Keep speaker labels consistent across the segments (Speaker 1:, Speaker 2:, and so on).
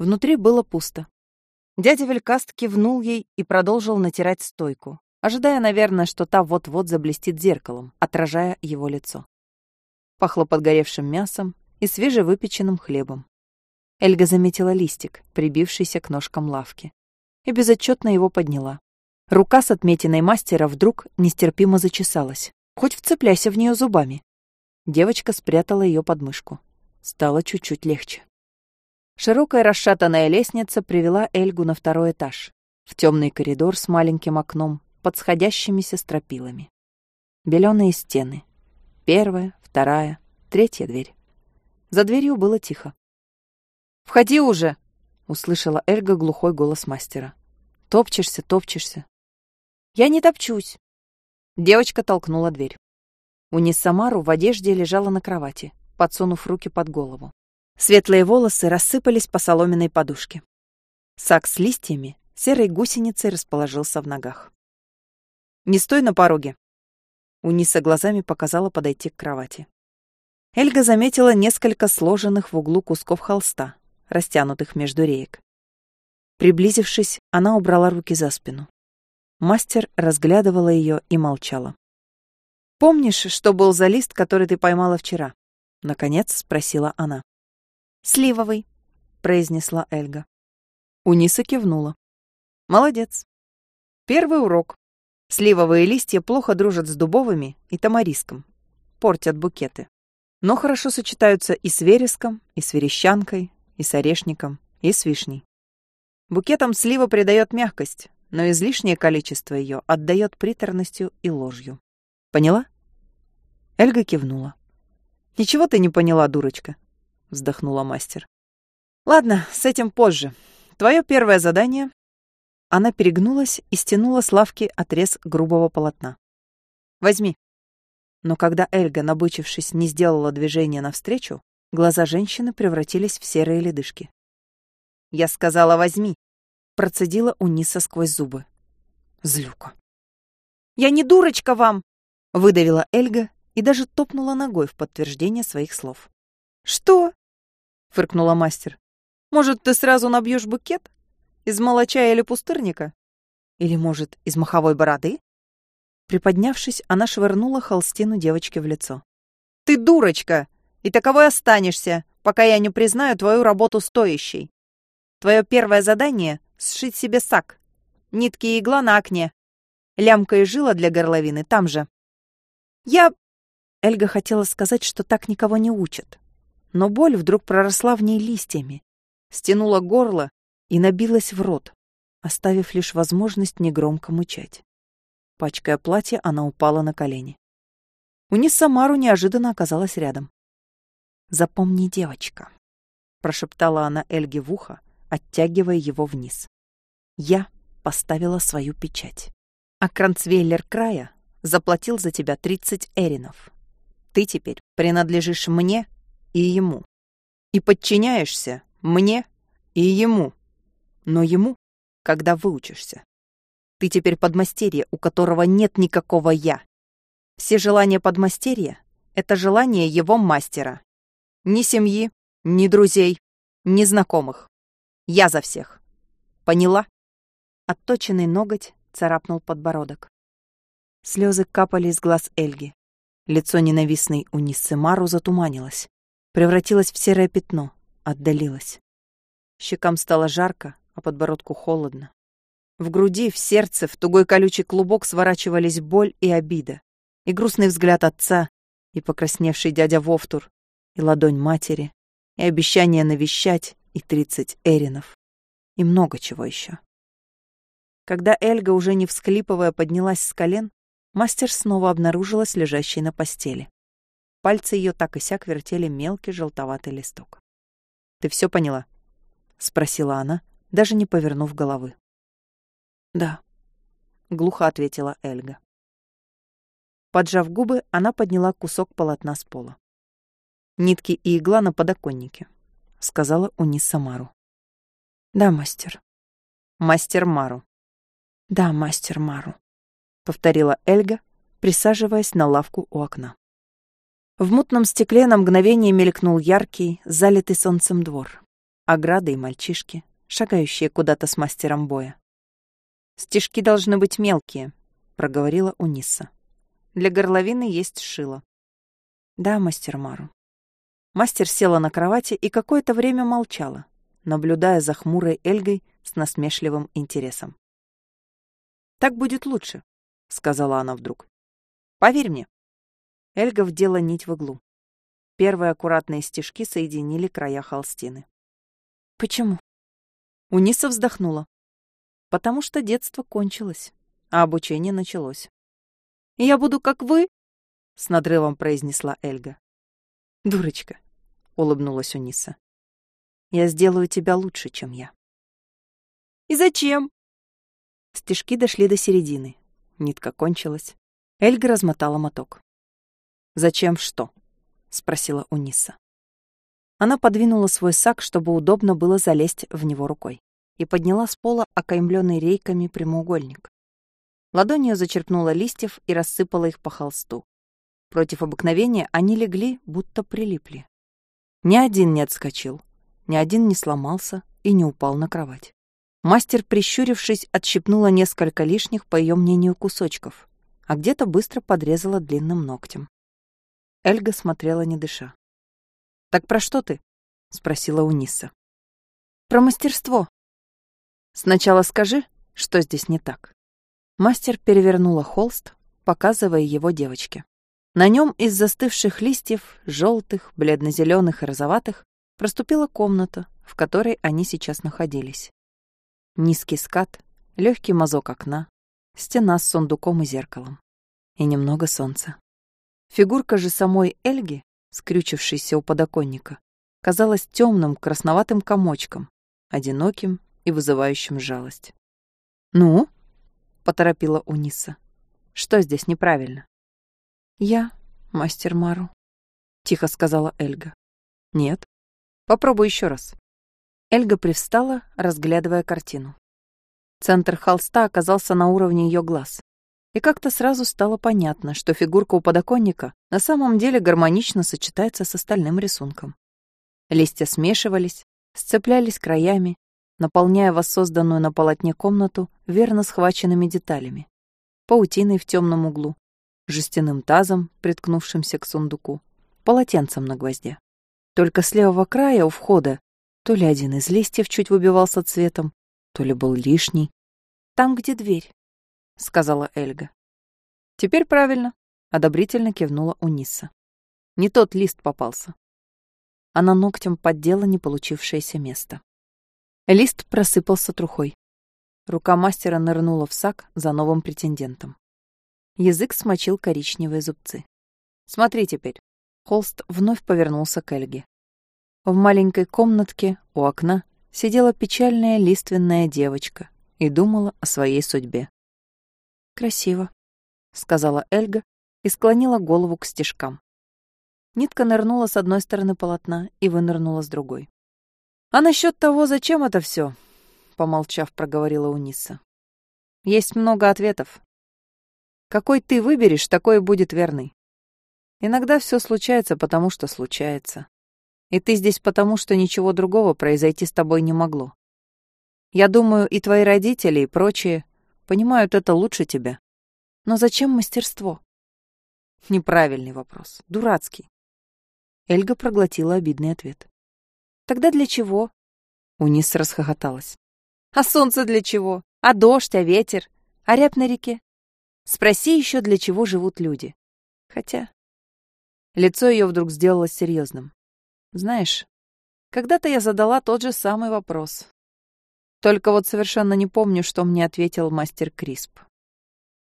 Speaker 1: Внутри было пусто. Дядя Велькаст кивнул ей и продолжил натирать стойку, ожидая, наверное, что та вот-вот заблестит зеркалом, отражая его лицо. Пахло подгоревшим мясом и свежевыпеченным хлебом. Эльга заметила листик, прибившийся к ножкам лавки, и безотчетно его подняла. Рука с отметиной мастера вдруг нестерпимо зачесалась. Хоть вцепляйся в нее зубами. Девочка спрятала ее под мышку. Стало чуть-чуть легче. Широкая расшатанная лестница привела Эльгу на второй этаж, в темный коридор с маленьким окном под сходящимися стропилами. Беленые стены. Первая, вторая, третья дверь. За дверью было тихо. «Входи уже!» — услышала Эльга глухой голос мастера. «Топчешься, топчешься». «Я не топчусь!» Девочка толкнула дверь. Унис Самару в одежде лежала на кровати, подсунув руки под голову. Светлые волосы рассыпались по соломенной подушке. Сак с листьями серой гусеницей расположился в ногах. «Не стой на пороге!» Униса глазами показала подойти к кровати. Эльга заметила несколько сложенных в углу кусков холста, растянутых между реек. Приблизившись, она убрала руки за спину. Мастер разглядывала ее и молчала. «Помнишь, что был за лист, который ты поймала вчера?» — наконец спросила она. «Сливовый», — произнесла Эльга. Униса кивнула. «Молодец. Первый урок. Сливовые листья плохо дружат с дубовыми и тамариском. Портят букеты. Но хорошо сочетаются и с вереском, и с верещанкой, и с орешником, и с вишней. Букетам слива придает мягкость, но излишнее количество ее отдает приторностью и ложью. Поняла? Эльга кивнула. «Ничего ты не поняла, дурочка вздохнула мастер. Ладно, с этим позже. Твое первое задание. Она перегнулась и стянула с лавки отрез грубого полотна. Возьми. Но когда Эльга, набычившись, не сделала движения навстречу, глаза женщины превратились в серые ледышки. «Я сказала, возьми!» Процедила Униса сквозь зубы. Злюка. «Я не дурочка вам!» Выдавила Эльга и даже топнула ногой в подтверждение своих слов. «Что?» — фыркнула мастер. «Может, ты сразу набьешь букет? Из молоча или пустырника? Или, может, из маховой бороды?» Приподнявшись, она швырнула холстину девочке в лицо. «Ты дурочка! И таковой останешься, пока я не признаю твою работу стоящей. Твое первое задание — сшить себе сак. Нитки и игла на окне. Лямка и жила для горловины там же. Я...» Эльга хотела сказать, что так никого не учат, но боль вдруг проросла в ней листьями, стянула горло и набилась в рот, оставив лишь возможность негромко мычать. Пачкая платье, она упала на колени. Унис Самару неожиданно оказалась рядом. «Запомни, девочка», — прошептала она Эльге в ухо, оттягивая его вниз. «Я поставила свою печать. А Кранцвейлер края заплатил за тебя тридцать эринов. Ты теперь принадлежишь мне и ему. И подчиняешься мне и ему. Но ему, когда выучишься. Ты теперь подмастерье, у которого нет никакого «я». Все желания подмастерья — это желание его мастера. Ни семьи, ни друзей, ни знакомых. Я за всех. Поняла? Отточенный ноготь царапнул подбородок. Слезы капали из глаз Эльги. Лицо ненавистной Униссы Мару затуманилось превратилась в серое пятно, отдалилась. Щекам стало жарко, а подбородку холодно. В груди, в сердце, в тугой колючий клубок сворачивались боль и обида, и грустный взгляд отца, и покрасневший дядя Вовтур, и ладонь матери, и обещание навещать, и тридцать эринов, и много чего еще. Когда Эльга, уже не всхлипывая, поднялась с колен, мастер снова обнаружилась лежащей на постели. Пальцы ее так и сяк вертели мелкий желтоватый листок. «Ты все поняла?» — спросила она, даже не повернув головы. «Да», — глухо ответила Эльга. Поджав губы, она подняла кусок полотна с пола. «Нитки и игла на подоконнике», — сказала Униса Мару. «Да, мастер». «Мастер Мару». «Да, мастер Мару», — повторила Эльга, присаживаясь на лавку у окна. В мутном стекле на мгновение мелькнул яркий, залитый солнцем двор. ограды и мальчишки, шагающие куда-то с мастером боя. «Стежки должны быть мелкие», — проговорила Униса. «Для горловины есть шило». «Да, мастер Мару». Мастер села на кровати и какое-то время молчала, наблюдая за хмурой Эльгой с насмешливым интересом. «Так будет лучше», — сказала она вдруг. «Поверь мне». Эльга вдела нить в иглу. Первые аккуратные стежки соединили края холстины. «Почему?» Униса вздохнула. «Потому что детство кончилось, а обучение началось». «Я буду как вы?» — с надрывом произнесла Эльга. «Дурочка», — улыбнулась Униса. «Я сделаю тебя лучше, чем я». «И зачем?» Стежки дошли до середины. Нитка кончилась. Эльга размотала моток. «Зачем что?» — спросила Униса. Она подвинула свой сак, чтобы удобно было залезть в него рукой, и подняла с пола окаймленный рейками прямоугольник. Ладонью зачерпнула листьев и рассыпала их по холсту. Против обыкновения они легли, будто прилипли. Ни один не отскочил, ни один не сломался и не упал на кровать. Мастер, прищурившись, отщипнула несколько лишних, по ее мнению, кусочков, а где-то быстро подрезала длинным ногтем. Эльга смотрела, не дыша. «Так про что ты?» — спросила Униса. «Про мастерство». «Сначала скажи, что здесь не так». Мастер перевернула холст, показывая его девочке. На нем из застывших листьев, желтых, бледно-зеленых и розоватых, проступила комната, в которой они сейчас находились. Низкий скат, легкий мазок окна, стена с сундуком и зеркалом. И немного солнца. Фигурка же самой Эльги скрючившийся у подоконника, казалось темным красноватым комочком, одиноким и вызывающим жалость. «Ну?» — поторопила Униса. «Что здесь неправильно?» «Я, мастер Мару», — тихо сказала Эльга. «Нет. Попробуй еще раз». Эльга привстала, разглядывая картину. Центр холста оказался на уровне ее глаз. И как-то сразу стало понятно, что фигурка у подоконника на самом деле гармонично сочетается с остальным рисунком. Листья смешивались, сцеплялись краями, наполняя воссозданную на полотне комнату верно схваченными деталями. Паутиной в темном углу, жестяным тазом, приткнувшимся к сундуку, полотенцем на гвозде. Только с левого края у входа то ли один из листьев чуть выбивался цветом, то ли был лишний. Там, где дверь, — сказала Эльга. «Теперь правильно», — одобрительно кивнула Униса. «Не тот лист попался». Она ногтем поддела не получившееся место. Лист просыпался трухой. Рука мастера нырнула в сак за новым претендентом. Язык смочил коричневые зубцы. «Смотри теперь». Холст вновь повернулся к Эльге. В маленькой комнатке у окна сидела печальная лиственная девочка и думала о своей судьбе. «Красиво», — сказала Эльга и склонила голову к стежкам. Нитка нырнула с одной стороны полотна и вынырнула с другой. «А насчет того, зачем это все? помолчав, проговорила Униса. «Есть много ответов. Какой ты выберешь, такой будет верный. Иногда все случается, потому что случается. И ты здесь потому, что ничего другого произойти с тобой не могло. Я думаю, и твои родители, и прочие Понимают это лучше тебя. Но зачем мастерство? Неправильный вопрос. Дурацкий. Эльга проглотила обидный ответ. Тогда для чего? Унис расхохоталась. А солнце для чего? А дождь, а ветер? А рябь на реке? Спроси еще, для чего живут люди. Хотя... Лицо ее вдруг сделалось серьезным. Знаешь, когда-то я задала тот же самый вопрос. Только вот совершенно не помню, что мне ответил мастер Крисп.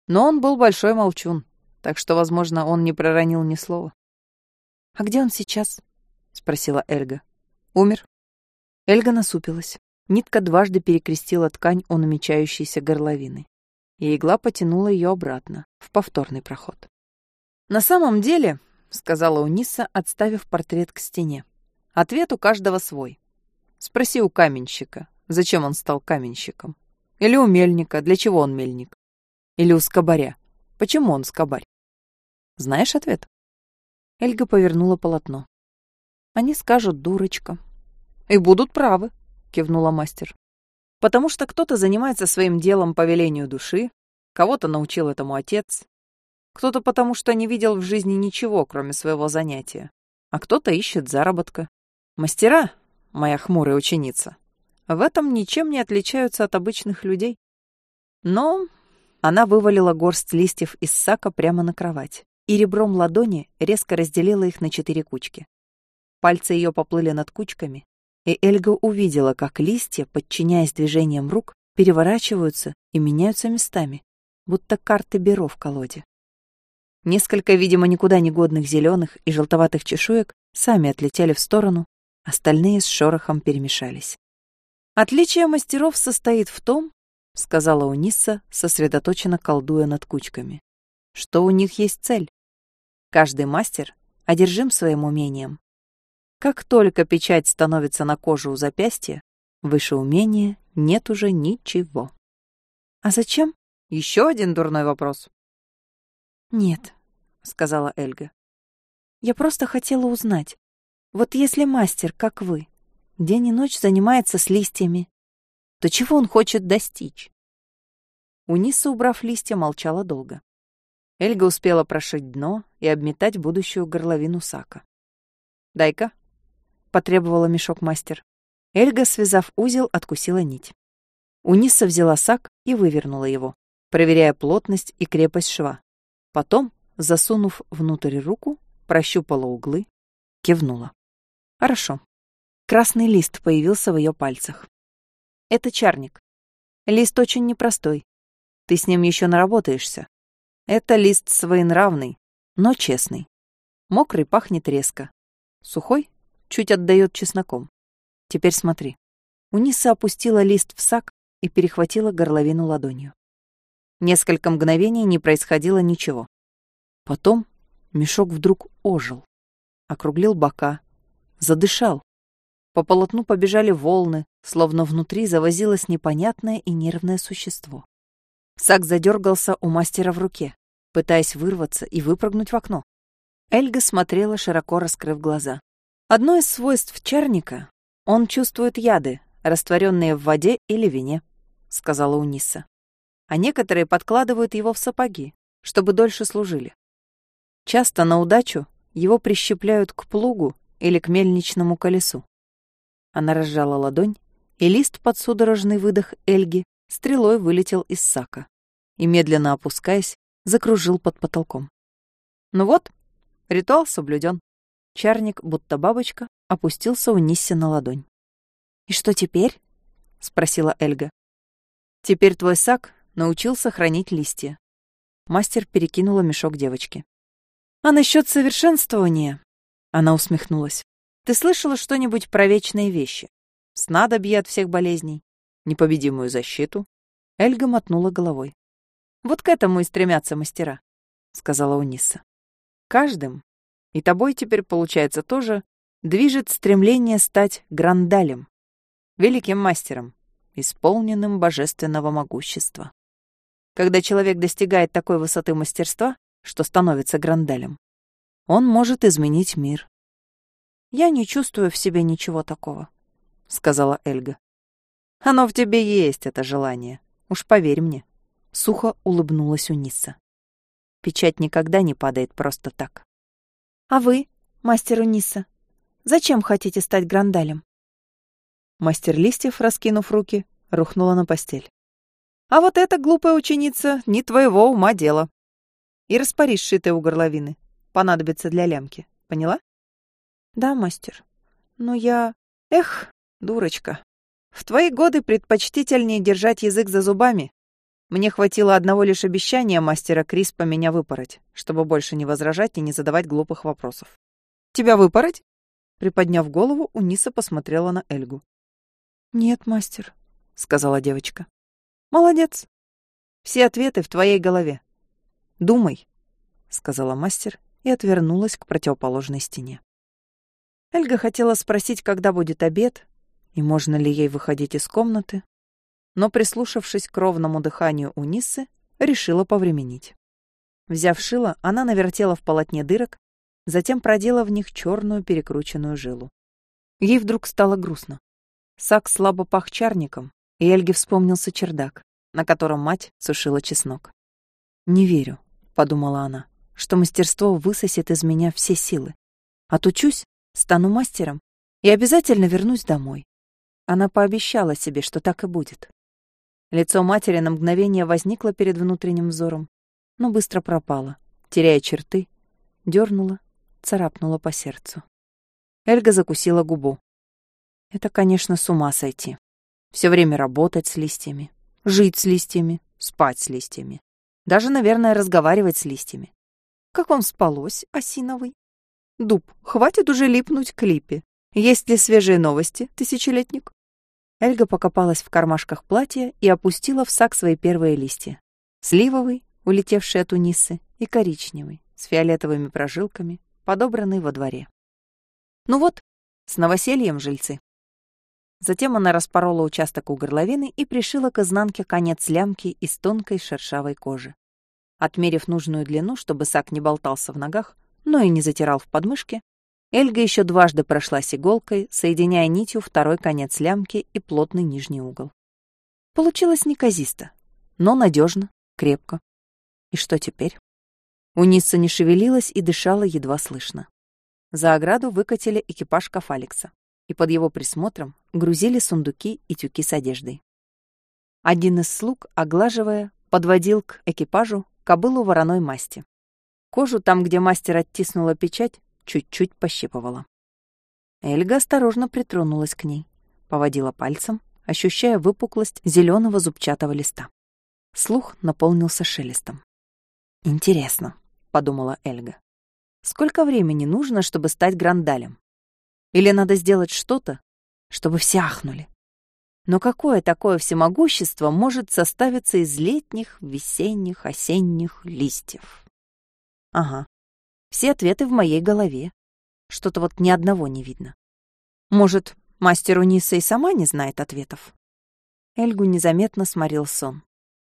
Speaker 1: Но он был большой молчун, так что, возможно, он не проронил ни слова. «А где он сейчас?» — спросила Эльга. «Умер». Эльга насупилась. Нитка дважды перекрестила ткань у намечающейся горловины. И игла потянула ее обратно, в повторный проход. «На самом деле», — сказала Униса, отставив портрет к стене, — «ответ у каждого свой. Спроси у каменщика, Зачем он стал каменщиком? Или у мельника, для чего он мельник? Или у скобаря, почему он скобарь? Знаешь ответ? Эльга повернула полотно. Они скажут «дурочка». И будут правы. кивнула мастер. Потому что кто-то занимается своим делом по велению души, кого-то научил этому отец, кто-то потому что не видел в жизни ничего, кроме своего занятия, а кто-то ищет заработка. Мастера, моя хмурая ученица, в этом ничем не отличаются от обычных людей. Но она вывалила горсть листьев из сака прямо на кровать и ребром ладони резко разделила их на четыре кучки. Пальцы ее поплыли над кучками, и Эльга увидела, как листья, подчиняясь движениям рук, переворачиваются и меняются местами, будто карты Беро в колоде. Несколько, видимо, никуда не годных зеленых и желтоватых чешуек сами отлетели в сторону, остальные с шорохом перемешались. Отличие мастеров состоит в том, сказала Униса, сосредоточенно колдуя над кучками, что у них есть цель. Каждый мастер одержим своим умением, как только печать становится на коже у запястья, выше умения нет уже ничего. А зачем? Еще один дурной вопрос. Нет, сказала Эльга. Я просто хотела узнать. Вот если мастер, как вы, день и ночь занимается с листьями, то чего он хочет достичь? Униса, убрав листья, молчала долго. Эльга успела прошить дно и обметать будущую горловину сака. «Дай-ка», потребовала мешок мастер. Эльга, связав узел, откусила нить. Униса взяла сак и вывернула его, проверяя плотность и крепость шва. Потом, засунув внутрь руку, прощупала углы, кивнула. Хорошо. Красный лист появился в ее пальцах. Это чарник. Лист очень непростой. Ты с ним еще наработаешься. Это лист своенравный, но честный. Мокрый пахнет резко. Сухой чуть отдает чесноком. Теперь смотри. Униса опустила лист в сак и перехватила горловину ладонью. Несколько мгновений не происходило ничего. Потом мешок вдруг ожил, округлил бока, задышал. По полотну побежали волны, словно внутри завозилось непонятное и нервное существо. Сак задергался у мастера в руке, пытаясь вырваться и выпрыгнуть в окно. Эльга смотрела, широко раскрыв глаза. Одно из свойств чарника — он чувствует яды, растворенные в воде или вине, — сказала Униса. А некоторые подкладывают его в сапоги, чтобы дольше служили. Часто на удачу его прищепляют к плугу или к мельничному колесу. Она разжала ладонь, и лист под судорожный выдох Эльги стрелой вылетел из сака и, медленно опускаясь, закружил под потолком. Ну вот, ритуал соблюден. Чарник, будто бабочка, опустился у Нисси на ладонь. «И что теперь?» — спросила Эльга. «Теперь твой сак научился хранить листья». Мастер перекинула мешок девочке. «А насчет совершенствования?» Она усмехнулась. «Ты слышала что-нибудь про вечные вещи? Снадобье от всех болезней? Непобедимую защиту?» Эльга мотнула головой. «Вот к этому и стремятся мастера», — сказала Униса. «Каждым и тобой теперь, получается, тоже движет стремление стать грандалем, великим мастером, исполненным божественного могущества. Когда человек достигает такой высоты мастерства, что становится грандалем, он может изменить мир. «Я не чувствую в себе ничего такого», — сказала Эльга. «Оно в тебе есть, это желание. Уж поверь мне». Сухо улыбнулась Униса. Печать никогда не падает просто так. А вы, мастер Униса, зачем хотите стать грандалем? Мастер Листьев, раскинув руки, рухнула на постель. А вот эта глупая ученица не твоего ума дело. И распори сшитые у горловины. Понадобится для лямки. Поняла? Да, мастер. Но я... Эх, дурочка. В твои годы предпочтительнее держать язык за зубами, мне хватило одного лишь обещания мастера Криспа меня выпороть, чтобы больше не возражать и не задавать глупых вопросов. «Тебя выпороть?» Приподняв голову, Униса посмотрела на Эльгу. «Нет, мастер», — сказала девочка. «Молодец. Все ответы в твоей голове. Думай», — сказала мастер и отвернулась к противоположной стене. Эльга хотела спросить, когда будет обед, и можно ли ей выходить из комнаты, но, прислушавшись к ровному дыханию Унисы, решила повременить. Взяв шило, она навертела в полотне дырок, затем продела в них черную перекрученную жилу. Ей вдруг стало грустно. Сак слабо пах чарником, и Эльге вспомнился чердак, на котором мать сушила чеснок. «Не верю», — подумала она, — «что мастерство высосет из меня все силы. Отучусь, стану мастером и обязательно вернусь домой». Она пообещала себе, что так и будет. Лицо матери на мгновение возникло перед внутренним взором, но быстро пропало, теряя черты, дернула, царапнула по сердцу. Эльга закусила губу. Это, конечно, с ума сойти. Все время работать с листьями, жить с листьями, спать с листьями. Даже, наверное, разговаривать с листьями. Как вам спалось, осиновый? Дуб, хватит уже липнуть к липе. Есть ли свежие новости, тысячелетник? Эльга покопалась в кармашках платья и опустила в сак свои первые листья. Сливовый, улетевший от Унисы, и коричневый, с фиолетовыми прожилками, подобранный во дворе. Ну вот, с новосельем жильцы. Затем она распорола участок у горловины и пришила к изнанке конец лямки из тонкой шершавой кожи. Отмерив нужную длину, чтобы сак не болтался в ногах, но и не затирал в подмышке, Эльга еще дважды прошлась иголкой, соединяя нитью второй конец лямки и плотный нижний угол. Получилось неказисто, но надежно, крепко. И что теперь? Униса не шевелилась и дышала едва слышно. За ограду выкатили экипаж Кафалекса и под его присмотром грузили сундуки и тюки с одеждой. Один из слуг, оглаживая, подводил к экипажу кобылу вороной масти. Кожу там, где мастер оттиснула печать, чуть-чуть пощипывала. Эльга осторожно притронулась к ней, поводила пальцем, ощущая выпуклость зеленого зубчатого листа. Слух наполнился шелестом. «Интересно», — подумала Эльга. «Сколько времени нужно, чтобы стать грандалем? Или надо сделать что-то, чтобы все ахнули. Но какое такое всемогущество может составиться из летних, весенних, осенних листьев? Ага, все ответы в моей голове. Что-то вот ни одного не видно. Может, мастер Униса и сама не знает ответов? Эльгу незаметно сморил сон.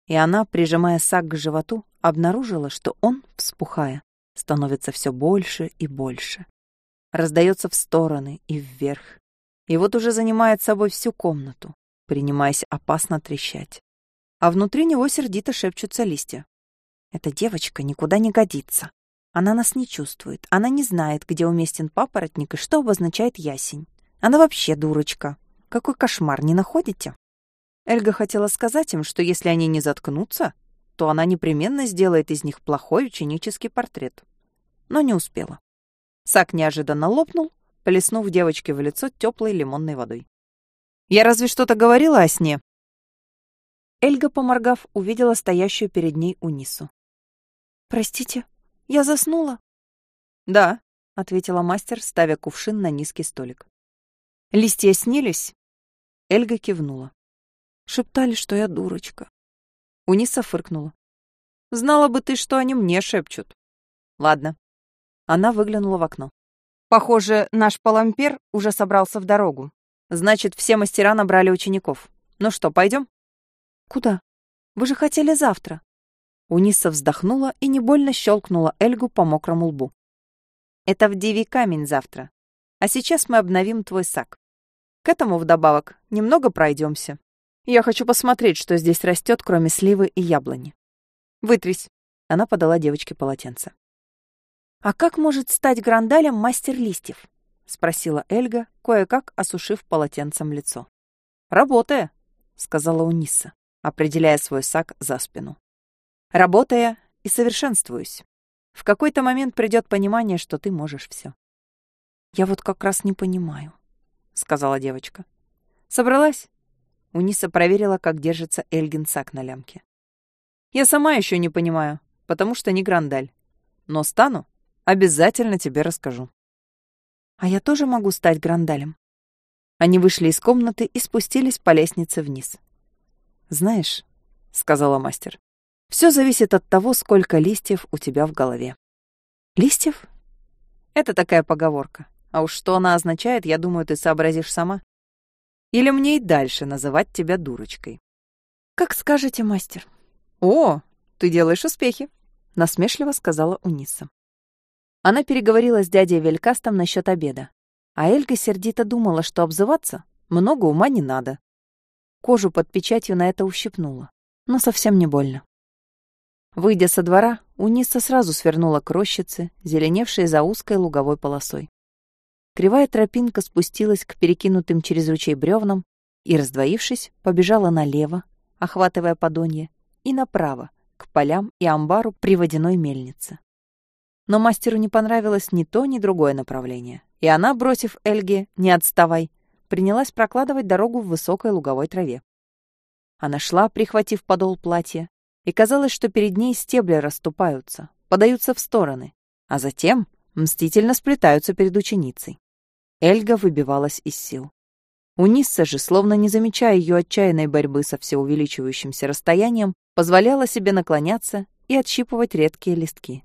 Speaker 1: И она, прижимая сак к животу, обнаружила, что он, вспухая, становится все больше и больше раздается в стороны и вверх. И вот уже занимает собой всю комнату, принимаясь опасно трещать. А внутри него сердито шепчутся листья. Эта девочка никуда не годится. Она нас не чувствует. Она не знает, где уместен папоротник и что обозначает ясень. Она вообще дурочка. Какой кошмар, не находите? Эльга хотела сказать им, что если они не заткнутся, то она непременно сделает из них плохой ученический портрет. Но не успела. Сак неожиданно лопнул, плеснув девочке в лицо теплой лимонной водой. «Я разве что-то говорила о сне?» Эльга, поморгав, увидела стоящую перед ней Унису. «Простите, я заснула?» «Да», — ответила мастер, ставя кувшин на низкий столик. «Листья снились?» Эльга кивнула. «Шептали, что я дурочка». Униса фыркнула. «Знала бы ты, что они мне шепчут». «Ладно, она выглянула в окно. Похоже, наш палампер уже собрался в дорогу. Значит, все мастера набрали учеников. Ну что, пойдем? Куда? Вы же хотели завтра. Униса вздохнула и не больно щелкнула Эльгу по мокрому лбу. Это в Диви камень завтра. А сейчас мы обновим твой сак. К этому вдобавок немного пройдемся. Я хочу посмотреть, что здесь растет, кроме сливы и яблони. Вытрись. Она подала девочке полотенце. «А как может стать грандалем мастер листьев?» — спросила Эльга, кое-как осушив полотенцем лицо. «Работая», — сказала Униса, определяя свой сак за спину. «Работая и совершенствуюсь. В какой-то момент придет понимание, что ты можешь все. «Я вот как раз не понимаю», — сказала девочка. «Собралась?» Униса проверила, как держится Эльгин сак на лямке. «Я сама еще не понимаю, потому что не грандаль. Но стану, Обязательно тебе расскажу. А я тоже могу стать грандалем. Они вышли из комнаты и спустились по лестнице вниз. Знаешь, сказала мастер, все зависит от того, сколько листьев у тебя в голове. Листьев? Это такая поговорка. А уж что она означает, я думаю, ты сообразишь сама. Или мне и дальше называть тебя дурочкой? Как скажете, мастер. О, ты делаешь успехи, насмешливо сказала Униса. Она переговорила с дядей Велькастом насчет обеда. А Эльга сердито думала, что обзываться много ума не надо. Кожу под печатью на это ущипнула, но совсем не больно. Выйдя со двора, Униса сразу свернула к рощице, зеленевшей за узкой луговой полосой. Кривая тропинка спустилась к перекинутым через ручей бревнам и, раздвоившись, побежала налево, охватывая подонье, и направо, к полям и амбару при водяной мельнице. Но мастеру не понравилось ни то, ни другое направление, и она, бросив Эльге «не отставай», принялась прокладывать дорогу в высокой луговой траве. Она шла, прихватив подол платья, и казалось, что перед ней стебли расступаются, подаются в стороны, а затем мстительно сплетаются перед ученицей. Эльга выбивалась из сил. Унисса же, словно не замечая ее отчаянной борьбы со всеувеличивающимся расстоянием, позволяла себе наклоняться и отщипывать редкие листки.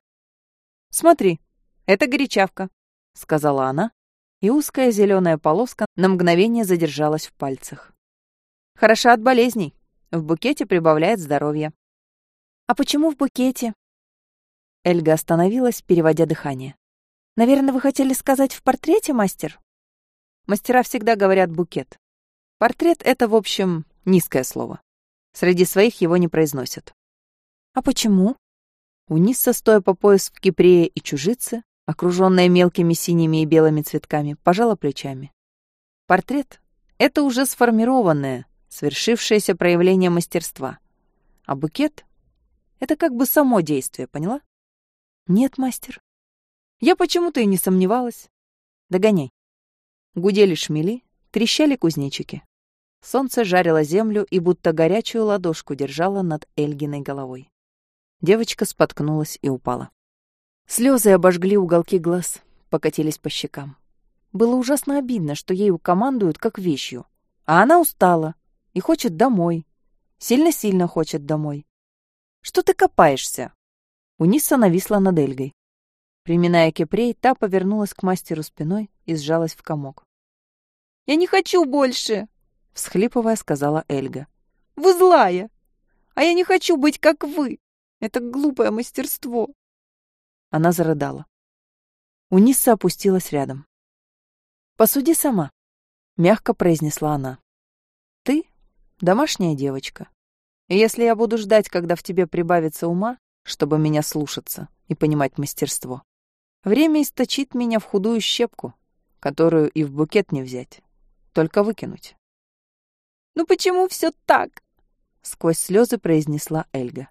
Speaker 1: «Смотри, это горячавка», — сказала она, и узкая зеленая полоска на мгновение задержалась в пальцах. «Хороша от болезней. В букете прибавляет здоровье». «А почему в букете?» Эльга остановилась, переводя дыхание. «Наверное, вы хотели сказать в портрете, мастер?» Мастера всегда говорят «букет». Портрет — это, в общем, низкое слово. Среди своих его не произносят. «А почему?» Унисса, стоя по пояс в кипрее и чужице, окруженная мелкими синими и белыми цветками, пожала плечами. Портрет — это уже сформированное, свершившееся проявление мастерства. А букет — это как бы само действие, поняла? Нет, мастер. Я почему-то и не сомневалась. Догоняй. Гудели шмели, трещали кузнечики. Солнце жарило землю и будто горячую ладошку держало над Эльгиной головой. Девочка споткнулась и упала. Слезы обожгли уголки глаз, покатились по щекам. Было ужасно обидно, что ею командуют как вещью. А она устала и хочет домой. Сильно-сильно хочет домой. «Что ты копаешься?» Униса нависла над Эльгой. Приминая кепрей, та повернулась к мастеру спиной и сжалась в комок. «Я не хочу больше!» — всхлипывая, сказала Эльга. «Вы злая! А я не хочу быть как вы! Это глупое мастерство!» Она зарыдала. Униса опустилась рядом. «Посуди сама», — мягко произнесла она. «Ты — домашняя девочка. Если я буду ждать, когда в тебе прибавится ума, чтобы меня слушаться и понимать мастерство, время источит меня в худую щепку, которую и в букет не взять, только выкинуть». «Ну почему все так?» — сквозь слезы произнесла Эльга.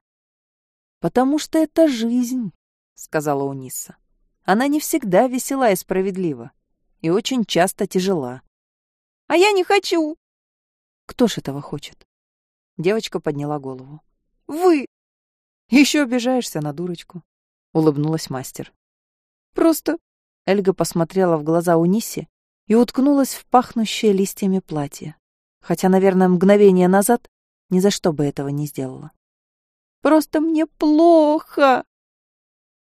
Speaker 1: «Потому что это жизнь», — сказала Униса. «Она не всегда весела и справедлива, и очень часто тяжела». «А я не хочу!» «Кто ж этого хочет?» Девочка подняла голову. «Вы!» «Еще обижаешься на дурочку», — улыбнулась мастер. «Просто...» Эльга посмотрела в глаза Унисе и уткнулась в пахнущее листьями платье, хотя, наверное, мгновение назад ни за что бы этого не сделала. «Просто мне плохо!»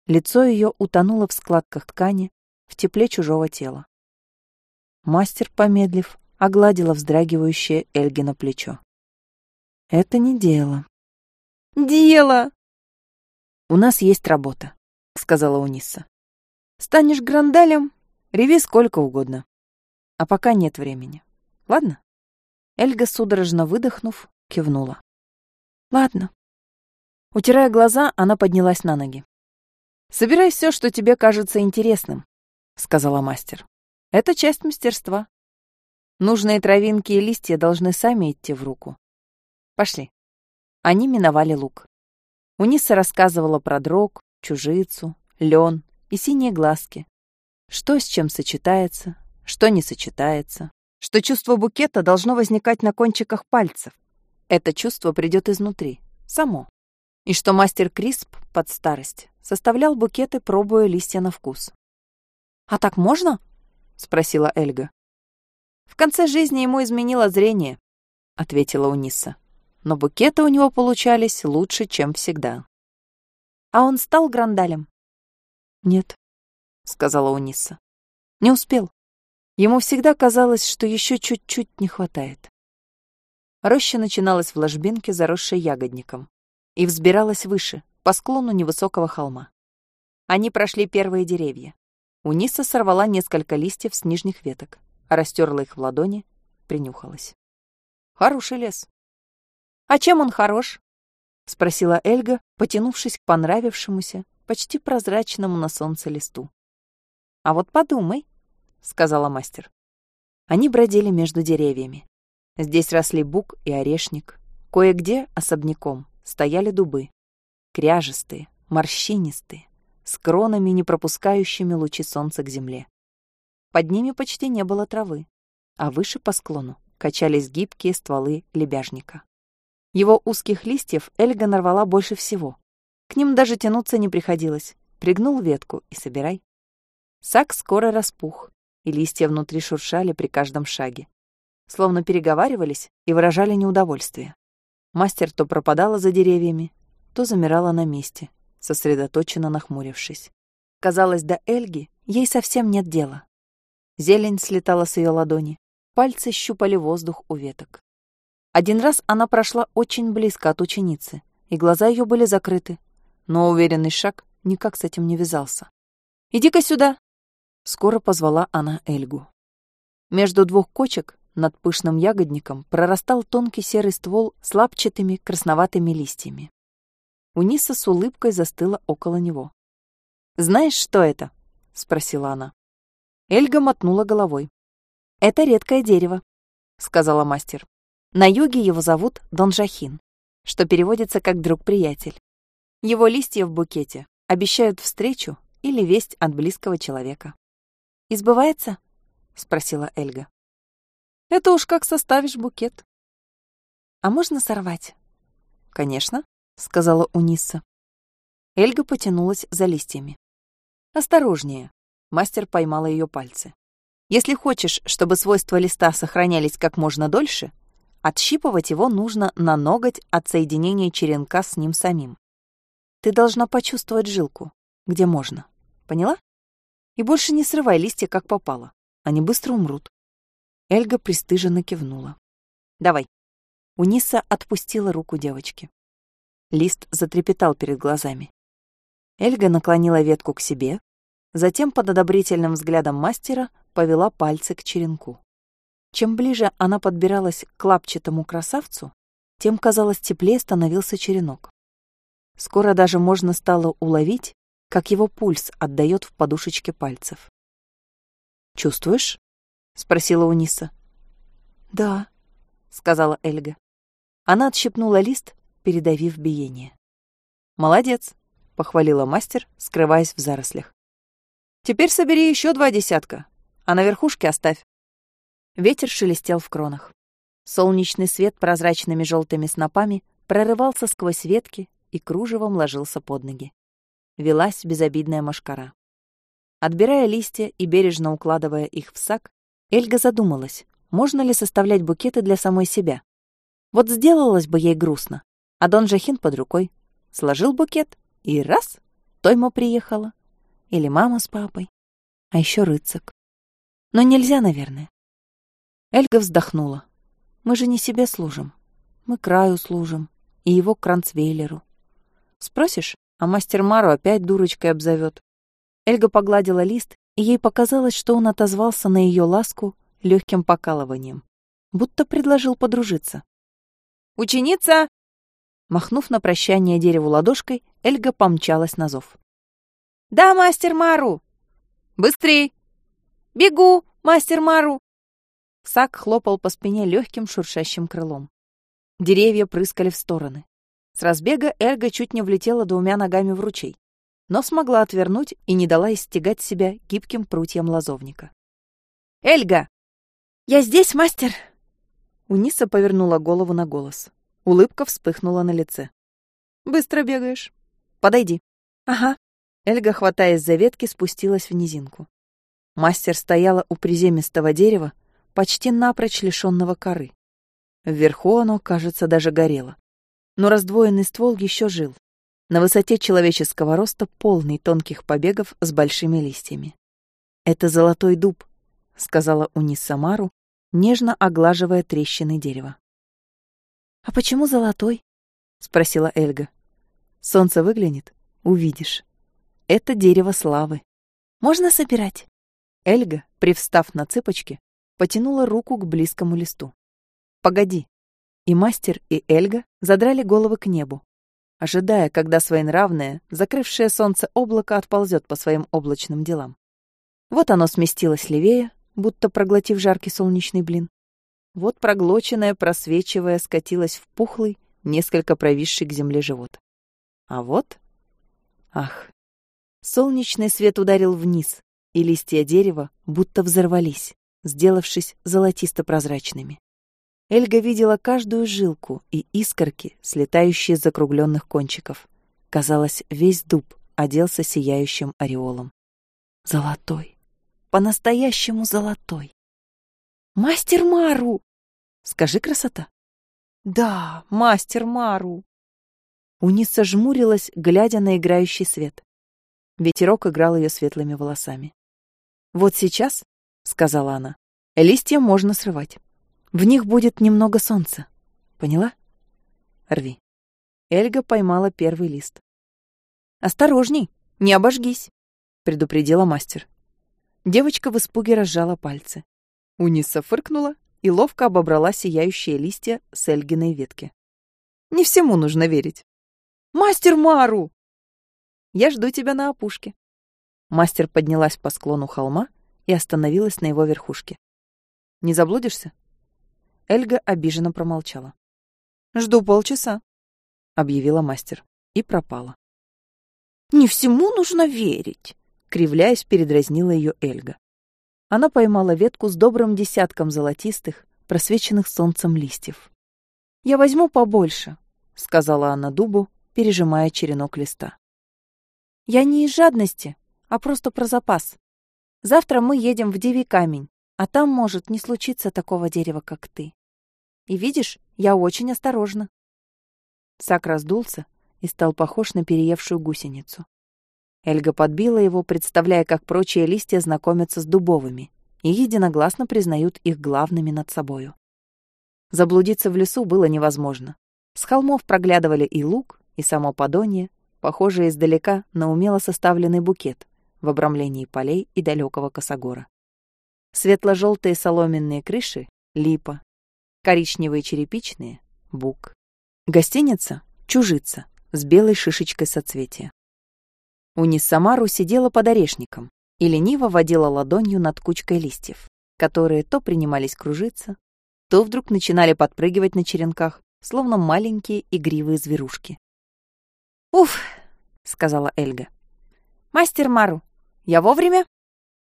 Speaker 1: Лицо ее утонуло в складках ткани, в тепле чужого тела. Мастер, помедлив, огладила вздрагивающее Эльгино плечо. «Это не дело». «Дело!» «У нас есть работа», — сказала Униса. «Станешь грандалем, реви сколько угодно. А пока нет времени. Ладно?» Эльга, судорожно выдохнув, кивнула. «Ладно». Утирая глаза, она поднялась на ноги. «Собирай все, что тебе кажется интересным», — сказала мастер. «Это часть мастерства. Нужные травинки и листья должны сами идти в руку. Пошли». Они миновали луг. Униса рассказывала про дрог, чужицу, лен и синие глазки. Что с чем сочетается, что не сочетается. Что чувство букета должно возникать на кончиках пальцев. Это чувство придет изнутри, само. И что мастер Крисп под старость составлял букеты, пробуя листья на вкус. «А так можно?» — спросила Эльга. «В конце жизни ему изменило зрение», — ответила Униса. «Но букеты у него получались лучше, чем всегда». «А он стал грандалем?» «Нет», — сказала Униса. «Не успел. Ему всегда казалось, что еще чуть-чуть не хватает». Роща начиналась в ложбинке, заросшей ягодником и взбиралась выше, по склону невысокого холма. Они прошли первые деревья. Униса сорвала несколько листьев с нижних веток, растерла их в ладони, принюхалась. Хороший лес. А чем он хорош? Спросила Эльга, потянувшись к понравившемуся, почти прозрачному на солнце листу. А вот подумай, сказала мастер. Они бродили между деревьями. Здесь росли бук и орешник. Кое-где особняком стояли дубы. Кряжестые, морщинистые, с кронами, не пропускающими лучи солнца к земле. Под ними почти не было травы, а выше по склону качались гибкие стволы лебяжника. Его узких листьев Эльга нарвала больше всего. К ним даже тянуться не приходилось. Пригнул ветку и собирай. Сак скоро распух, и листья внутри шуршали при каждом шаге. Словно переговаривались и выражали неудовольствие. Мастер то пропадала за деревьями, то замирала на месте, сосредоточенно нахмурившись. Казалось, до Эльги ей совсем нет дела. Зелень слетала с ее ладони, пальцы щупали воздух у веток. Один раз она прошла очень близко от ученицы, и глаза ее были закрыты, но уверенный шаг никак с этим не вязался. «Иди-ка сюда!» Скоро позвала она Эльгу. Между двух кочек над пышным ягодником прорастал тонкий серый ствол с лапчатыми красноватыми листьями. Униса с улыбкой застыла около него. «Знаешь, что это?» — спросила она. Эльга мотнула головой. «Это редкое дерево», — сказала мастер. «На юге его зовут Донжахин, что переводится как «друг-приятель». Его листья в букете обещают встречу или весть от близкого человека. «Избывается?» — спросила Эльга. «Это уж как составишь букет». «А можно сорвать?» «Конечно», — сказала Унисса. Эльга потянулась за листьями. «Осторожнее!» — мастер поймала ее пальцы. «Если хочешь, чтобы свойства листа сохранялись как можно дольше, отщипывать его нужно на ноготь от соединения черенка с ним самим. Ты должна почувствовать жилку, где можно. Поняла? И больше не срывай листья, как попало. Они быстро умрут». Эльга пристыженно кивнула. «Давай». Униса отпустила руку девочки. Лист затрепетал перед глазами. Эльга наклонила ветку к себе, затем под одобрительным взглядом мастера повела пальцы к черенку. Чем ближе она подбиралась к лапчатому красавцу, тем, казалось, теплее становился черенок. Скоро даже можно стало уловить, как его пульс отдает в подушечке пальцев. «Чувствуешь?» — спросила Униса. «Да», — сказала Эльга. Она отщипнула лист передавив биение. «Молодец», — похвалила мастер, скрываясь в зарослях. «Теперь собери еще два десятка, а на верхушке оставь». Ветер шелестел в кронах. Солнечный свет прозрачными желтыми снопами прорывался сквозь ветки и кружевом ложился под ноги. Велась безобидная машкара. Отбирая листья и бережно укладывая их в сак, Эльга задумалась, можно ли составлять букеты для самой себя. Вот сделалось бы ей грустно, а Дон Жахин под рукой. Сложил букет, и раз — Тойма приехала. Или мама с папой. А еще рыцак. Но нельзя, наверное. Эльга вздохнула. Мы же не себе служим. Мы краю служим. И его кранцвейлеру. Спросишь, а мастер Мару опять дурочкой обзовет. Эльга погладила лист, и ей показалось, что он отозвался на ее ласку легким покалыванием, будто предложил подружиться. «Ученица!» Махнув на прощание дереву ладошкой, Эльга помчалась на зов. «Да, мастер Мару!» «Быстрей!» «Бегу, мастер Мару!» Сак хлопал по спине легким шуршащим крылом. Деревья прыскали в стороны. С разбега Эльга чуть не влетела двумя ногами в ручей, но смогла отвернуть и не дала истегать себя гибким прутьям лазовника. «Эльга!» «Я здесь, мастер!» Униса повернула голову на голос. Улыбка вспыхнула на лице. «Быстро бегаешь. Подойди». «Ага». Эльга, хватаясь за ветки, спустилась в низинку. Мастер стояла у приземистого дерева, почти напрочь лишенного коры. Вверху оно, кажется, даже горело. Но раздвоенный ствол еще жил. На высоте человеческого роста полный тонких побегов с большими листьями. «Это золотой дуб», — сказала Унис Самару, нежно оглаживая трещины дерева. «А почему золотой?» — спросила Эльга. «Солнце выглянет — увидишь. Это дерево славы. Можно собирать?» Эльга, привстав на цыпочки, потянула руку к близкому листу. «Погоди!» И мастер, и Эльга задрали головы к небу, ожидая, когда своенравное, закрывшее солнце облако отползет по своим облачным делам. Вот оно сместилось левее, будто проглотив жаркий солнечный блин. Вот проглоченное, просвечивая, скатилось в пухлый, несколько провисший к земле живот. А вот... Ах! Солнечный свет ударил вниз, и листья дерева будто взорвались, сделавшись золотисто-прозрачными. Эльга видела каждую жилку и искорки, слетающие с закругленных кончиков. Казалось, весь дуб оделся сияющим ореолом. Золотой. По-настоящему золотой. «Мастер Мару!» «Скажи, красота!» «Да, мастер Мару!» Униса жмурилась, глядя на играющий свет. Ветерок играл ее светлыми волосами. «Вот сейчас», — сказала она, — «листья можно срывать. В них будет немного солнца. Поняла? Рви. Эльга поймала первый лист. «Осторожней, не обожгись», — предупредила мастер. Девочка в испуге разжала пальцы. Униса фыркнула и ловко обобрала сияющие листья с Эльгиной ветки. «Не всему нужно верить». «Мастер Мару!» «Я жду тебя на опушке». Мастер поднялась по склону холма и остановилась на его верхушке. «Не заблудишься?» Эльга обиженно промолчала. «Жду полчаса», — объявила мастер. И пропала. «Не всему нужно верить», — кривляясь, передразнила ее Эльга. Она поймала ветку с добрым десятком золотистых, просвеченных солнцем листьев. «Я возьму побольше», — сказала она дубу, пережимая черенок листа. «Я не из жадности, а просто про запас. Завтра мы едем в Девий камень, а там может не случиться такого дерева, как ты. И видишь, я очень осторожна. Сак раздулся и стал похож на переевшую гусеницу. Эльга подбила его, представляя, как прочие листья знакомятся с дубовыми и единогласно признают их главными над собою. Заблудиться в лесу было невозможно. С холмов проглядывали и луг, и само Подонье, похожее издалека на умело составленный букет в обрамлении полей и далекого косогора. Светло-желтые соломенные крыши — липа, коричневые черепичные — бук. Гостиница — чужица с белой шишечкой соцветия. Унис Самару сидела под орешником и лениво водила ладонью над кучкой листьев, которые то принимались кружиться, то вдруг начинали подпрыгивать на черенках, словно маленькие игривые зверушки. «Уф!» — сказала Эльга. «Мастер Мару, я вовремя?»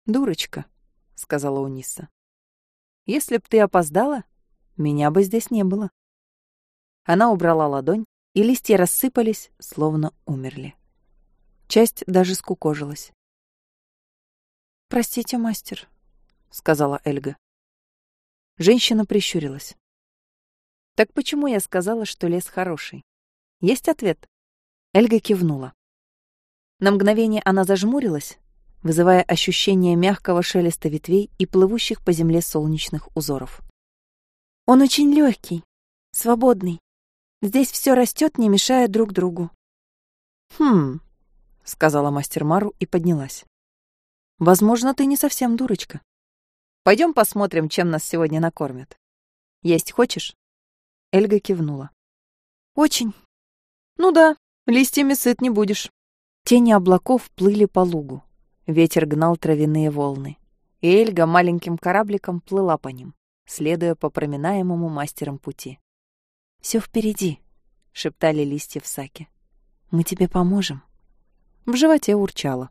Speaker 1: «Дурочка», — сказала Униса. «Если б ты опоздала, меня бы здесь не было. Она убрала ладонь, и листья рассыпались, словно умерли. Часть даже скукожилась. «Простите, мастер», — сказала Эльга. Женщина прищурилась. «Так почему я сказала, что лес хороший? Есть ответ?» Эльга кивнула. На мгновение она зажмурилась, вызывая ощущение мягкого шелеста ветвей и плывущих по земле солнечных узоров. Он очень легкий, свободный. Здесь все растет, не мешая друг другу. Хм, сказала мастер Мару и поднялась. Возможно, ты не совсем дурочка. Пойдем посмотрим, чем нас сегодня накормят. Есть хочешь? Эльга кивнула. Очень. Ну да, листьями сыт не будешь. Тени облаков плыли по лугу. Ветер гнал травяные волны. И Эльга маленьким корабликом плыла по ним следуя по проминаемому мастерам пути. Все впереди», — шептали листья в саке. «Мы тебе поможем». В животе урчало.